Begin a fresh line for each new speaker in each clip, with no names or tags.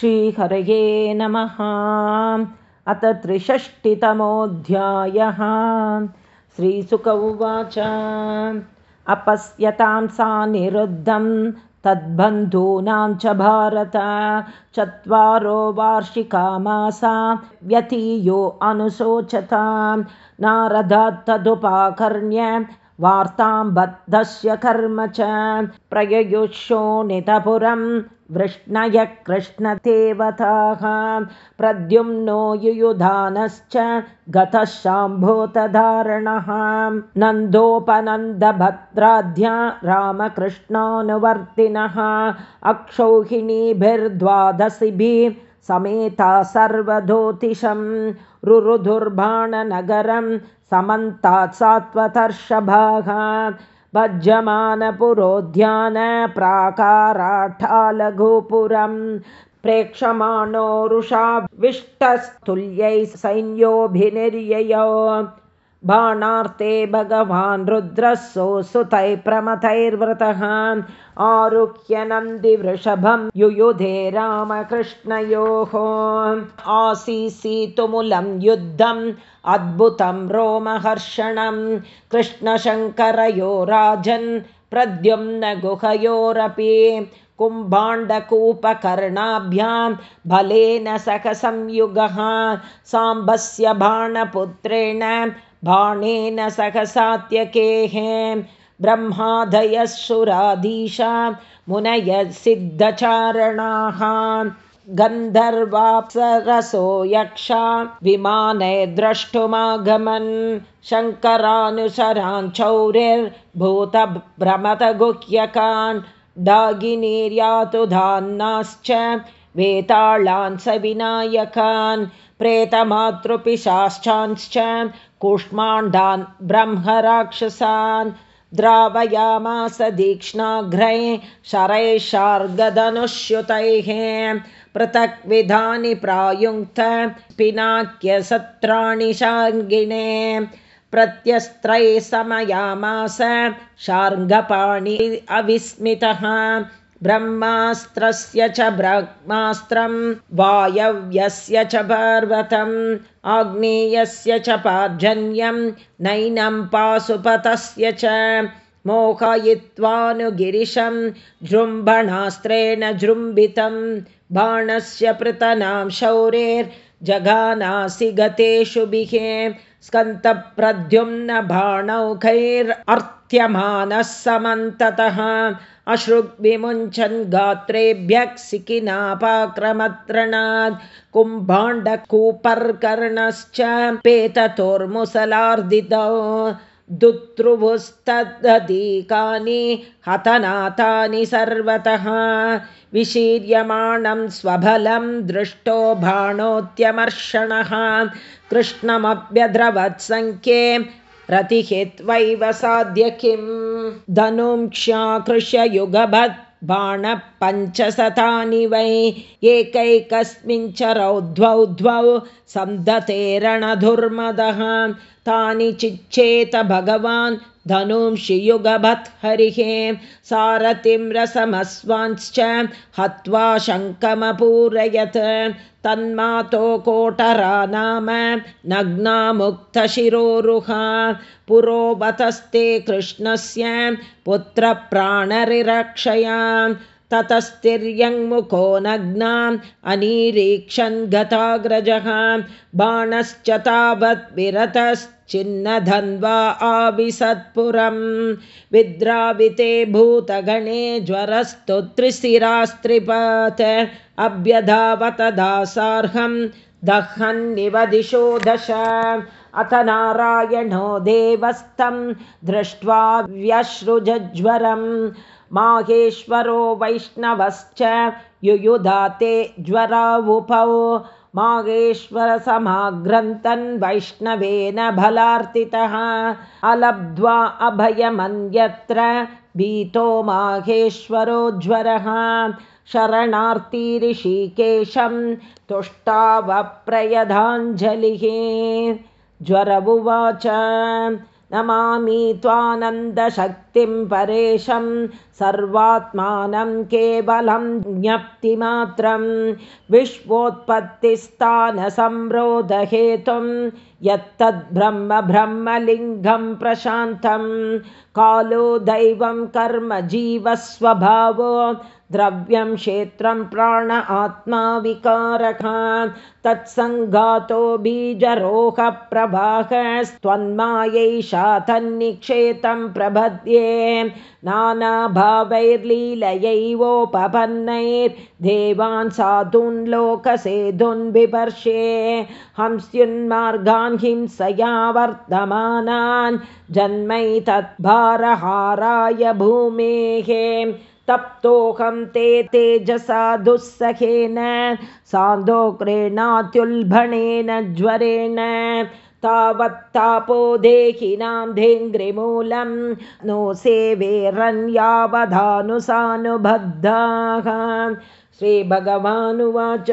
श्रीहरये नमः। अथ त्रिषष्टितमोऽध्यायः। श्रीसुक उवाच। अपश्यतां सा निरुद्धं तद्बन्धूनां च भारत। चत्वारो वार्षिकामासा व्यतीयो अनुशोचतां। नारदत्तदुपाकर्ण्य वार्तां बद्धस्य कर्म च। प्रययुषोनितपुरं वृष्णय कृष्णदेवताः प्रद्युम्नो युयुधानश्च गतः शाम्भोतधारणः नन्दोपनन्दभद्राध्या रामकृष्णानुवर्तिनः। अक्षौहिणीभिर्द्वादशिभिः समेता सर्वधोतिशं रुरुधुर्बाणनगरं समन्तात् सात्वतर्षभाः भज्यमानपुरोद्यानप्राकाराठालगोपुरं प्रेक्षमाणोरुषाविष्टस्तुल्यैः सैन्योऽभिनिर्ययो बाणार्ते भगवान् रुद्रः सोऽसुतैः प्रमथैर्वृतः। आरुह्य नन्दिवृषभं युयुधे रामकृष्णयोः। आसीसीतुमुलं युद्धम् अद्भुतं रोमहर्षणं कृष्णशङ्करयो राजन् प्रद्युम्न गुहयोरपि। कुम्भाण्डकूपकर्णाभ्यां बलेन सकसंयुगः साम्बस्य बाणपुत्रेण बाणेन सहसात्यकेः ब्रह्मादयः सुराधीशा मुनयः सिद्धचारणाः गन्धर्वाप्सरसो यक्षा विमाने द्रष्टुमागमन् शङ्करानुसरान् चौरिर्भूतभ्रमतगुह्यकान् डागिनीर्यातु धान्नाश्च वेताळान् स विनायकान् प्रेतमातृपिशाश्चांश्च कूष्माण्डान् ब्रह्मराक्षसान् द्रावयामास दीक्ष्णाघ्रैः शरैः शार्गदनुश्युतैः पृथक् विधानि प्रायुङ्क्त पिनाक्यसत्राणि शार्गिणे प्रत्यस्त्रैः समयामास शार्ङ्गपाणि अविस्मितः ब्रह्मास्त्रस्य च ब्रह्मास्त्रं वायव्यस्य च पर्वतम् आग्नेयस्य च पार्जन्यं नैनं पाशुपतस्य च मोहयित्वानुगिरिशं जृम्भणास्त्रेण जृम्भितं बाणस्य पृतनां शौरेर्जघानासि गतेषु बिहे स्कन्तप्रद्युम्न बाणौखैरर्थ्यमानः समन्ततः। अश्रुग्विमुञ्चन् गात्रेभ्यः सिकिनापाक्रमत्रणात् कुम्भाण्डकूपर्कर्णश्च पेततोर्मुसलार्दितौ। दुत्रुवुस्तदधिकानि हतनाथानि सर्वतः। विशीर्यमाणं स्वबलं दृष्टो बाणोत्यमर्षणः कृष्णमभ्यद्रवत्सङ्ख्ये रतिहित्वैव साध्य किं धनुं युगभत् बाणः पञ्चशतानि वै एकैकस्मिन् च रौद्वौ द्वौ सन्दते रणधुर्मदः। तानि चिच्छेत भगवान् धनुंषि युगभत् हरिः। सारथिं रसमस्वांश्च हत्वा शङ्कमपूरयत् तन्मातो कोटरा नाम नग्ना मुक्तशिरोरुहा पुरोवतस्ते कृष्णस्य पुत्रप्राणरिरक्षया ततस्तिर्यङ्मुखो नग्नाम् अनीरीक्षन् गताग्रजः। बाणश्च तावत् विरतश्चिन्नधन्वा आविसत्पुरं विद्राविते भूतगणे ज्वरस्तु त्रिशिरास्त्रिपत्। अभ्यधावत दासार्हं दह्निव दिशो। दश अथ नारायणो देवस्तं दृष्ट्वा व्यश्रुजज्वरम् माहेश्वरो वैष्णवश्च युयुधाते ज्वरावुपौ माहेश्वरसमाग्रन्तन् वैष्णवेन बलार्तितः। अलब्ध्वा अभयमन्यत्र भीतो माहेश्वरो ज्वरः। शरणार्ति ऋषिकेशं तुष्टावप्रयधाञ्जलिः। ज्वर उवाच नमामि त्वानन्दशक्तिं परेशं सर्वात्मानं केवलं ज्ञप्तिमात्रं विश्वोत्पत्तिस्थानसंरोधहेतुं यत्तद्ब्रह्म ब्रह्मलिङ्गं प्रशान्तं कालो दैवं कर्म जीवस्वभावो द्रव्यं क्षेत्रं प्राण आत्मा विकारका तत्सङ्गातो बीजरोहप्रभास्त्वन्मायैषा तन्निक्षेतं प्रबध्ये नानाभावैर्लीलयैवोपपन्नैर्देवान् साधून् लोकसेधुन् बिभर्षे हंस्युन्मार्गान् हिंसया वर्तमानान् जन्मैतद्भारहाराय भूमेः। तप्तोऽहं ते तेजसा दुःसखेन सान्दोक्रेणात्युल्भणेन ज्वरेण। तावत्तापो देहिनां धेङ्घ्रिमूलं नो सेवेरन्यावधानुसानुबद्धाः श्रीभगवानुवाच।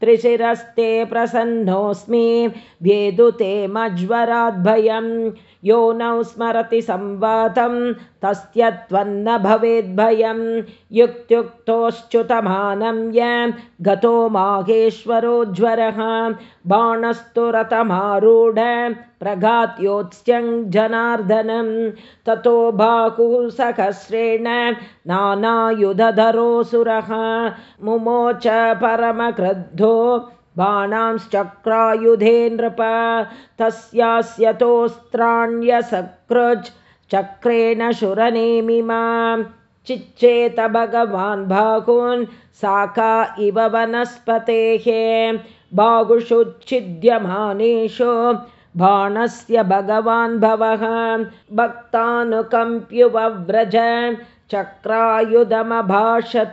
त्रिशिरस्ते प्रसन्नोऽस्मि वेदुते मज्वराद्भयं यो नौ स्मरति संवातं तस्य त्वन्न भवेद्भयं युक्त्युक्तोश्च्युतमानं य गतो माहेश्वरोज्वरः बाणस्तु रथमारूढ प्रघात्योत्स्यं जनार्दनं। ततो बाहुसहस्रेण नानायुधधरोऽसुरः मुमोच परमक्रुद्धो बाणांश्चक्रायुधे नृप तस्यास्यतोस्त्राण्यसकृज् चक्रेण शुरनेमिमां चिच्चेत भगवान् बाहून् साका इव वनस्पतेः। बाहुषुच्छिद्यमानेषु बाणस्य भगवान् भवः। भक्तानुकम्प्युवव्रज चक्रायुधमभाषत।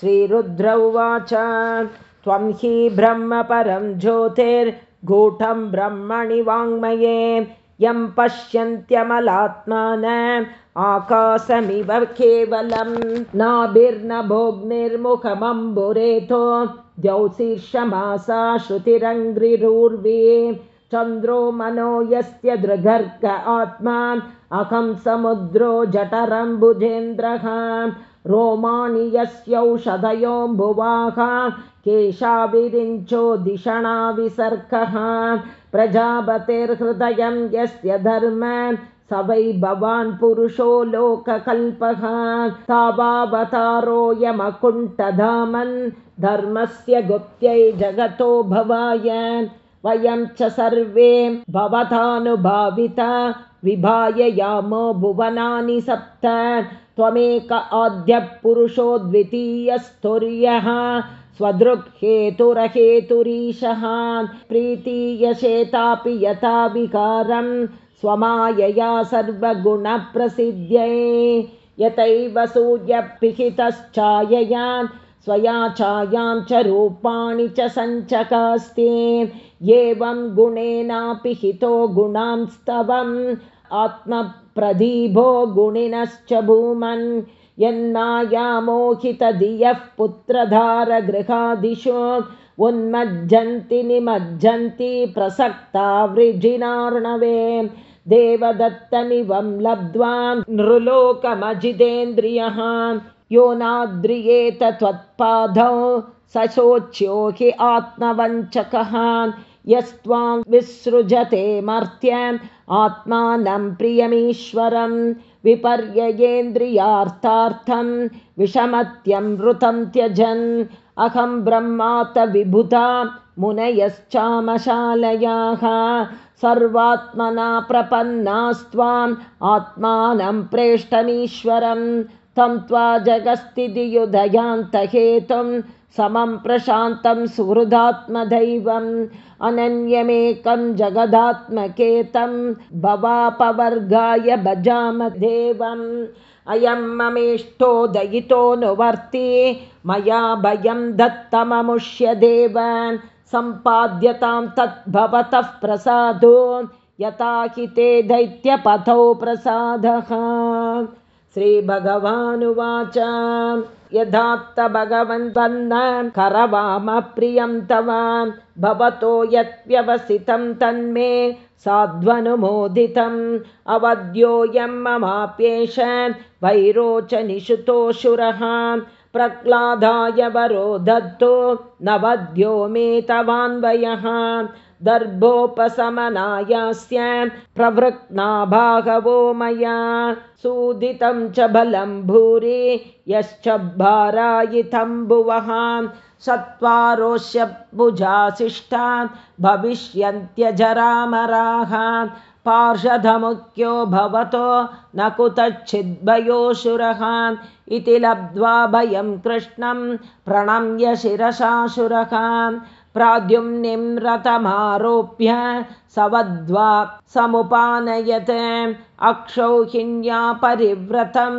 श्रीरुद्र उवाच त्वं हि ब्रह्म परं ज्योतिर्गूढं ब्रह्मणि वाङ्मये यं पश्यन्त्यमलात्मान आकाशमिव केवलं नाभिर्नभोग्निर्मुखमम्बुरेतो द्यौशीर्षमासा श्रुतिरङ्घ्रिरूर्वे चन्द्रो मनो यस्य दृगर्ग आत्मा अहं समुद्रो जठरम्बुजेन्द्रः रोमाणि यस्यौषधयोऽम्बुवाः केशाविरिञ्चो दिषणाविसर्गः प्रजापतिर्हृदयं यस्य धर्म स वै भवान् पुरुषो लोककल्पः। तावावतारोऽयमकुण्ठधामन् धर्मस्य गुप्त्यै जगतो भवाय। वयं च सर्वे भवतानुभाविता विभाय यामो भुवनानि सप्त। त्वमेक आद्यः पुरुषो द्वितीयस्तुर्यः। स्वदृक्हेतुरहेतुरीशः प्रीतीयशेतापि यथा विकारं स्वमायया सर्वगुणप्रसिद्ध्यै। यतैव सूर्यपिहितश्चायया स्वया छायां च रूपाणि च सञ्चकास्ति। एवं गुणेनापि हितो गुणांस्तवम् आत्मप्रदीभो गुणिनश्च भूमन् यन्नायामोहितधियः पुत्रधारगृहादिषु उन्मज्जन्ति निमज्जन्ति प्रसक्ता वृजिनार्णवे। देवदत्तमिवं लब्ध्वा नृलोकमजितेन्द्रियः यो नाद्रियेत त्वत्पादौ सशोच्यो हि आत्मवञ्चकः यस्त्वां विसृजते मर्त्य आत्मानं प्रियमीश्वरं विपर्ययेन्द्रियार्थार्थं विषमत्यमृतं त्यजन्। अहं ब्रह्मात विभुता मुनयश्चामशालयाः। सर्वात्मना प्रपन्नास्त्वाम् आत्मानं प्रेष्ठमीश्वरं तं त्वा जगस्थितियुधयान्तहेतुं समं प्रशान्तं सुहृदात्मदैवम् अनन्यमेकं जगदात्मकेतं भवापवर्गाय भजामदेवम् अयं ममेष्टो दयितोऽनुवर्ति मया भयं दत्तममुष्यदेव सम्पाद्यतां तद्भवतः प्रसादो यथा हि ते दैत्यपथौ प्रसादः श्रीभगवानुवाच। यथात्त भगवन् करवामप्रियं तव। भवतो यत् तन्मे साध्वनुमोदितम्। अवध्योऽयं ममाप्येष वैरोचनिषुतोऽसुरः। प्रह्लादाय वरो दत्तो न वध्यो मे तवान्वयः दर्भोपशमनायास्य प्रवृक्ना भागवो मया सूदितं च बलं भूरि यश्च भारायितं भुवः चत्वारोश्य भुजाशिष्टा भविष्यन्त्यजरामराः पार्षधमुख्यो भवतो न कुतश्चिद्भयोऽसुरः इति लब्ध्वा भयं कृष्णं प्रणम्य शिरसासुरः प्राद्युम्निं रथमारोप्य सवद्वा समुपानयत्। अक्षौहिण्या परिव्रतं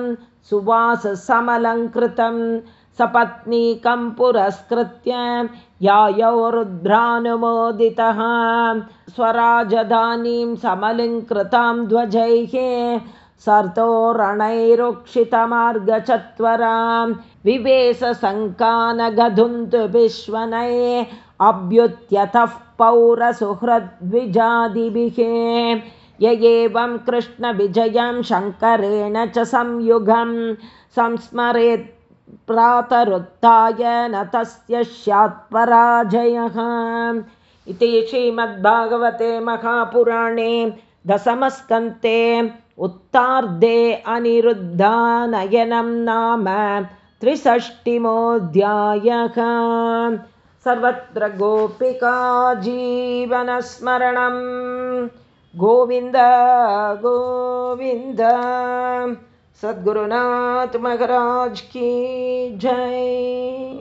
सुवाससमलङ्कृतं सपत्नीकं पुरस्कृत्य यायौ रुद्रानुमोदितः स्वराजधानीं समलङ्कृतां ध्वजैः सर्तोरणैरुक्षितमार्गचत्वरां विवेशशङ्कानगधुन्तु विश्वनये अभ्युत्यतः पौरसुहृद्विजादिभिः। य एवं कृष्णविजयं शङ्करेण च संयुगं संस्मरेत् प्रातरुत्थाय न तस्य स्यात्पराजयः इति श्रीमद्भागवते महापुराणे दशमस्कन्ते उत्तार्धे अनिरुद्धानयनं नाम त्रिषष्टिमोऽध्यायः। सर्वत्र गोपिका जीवनस्मरणं। गोविन्द गोविन्द। सद्गुरुनाथ महाराज की जय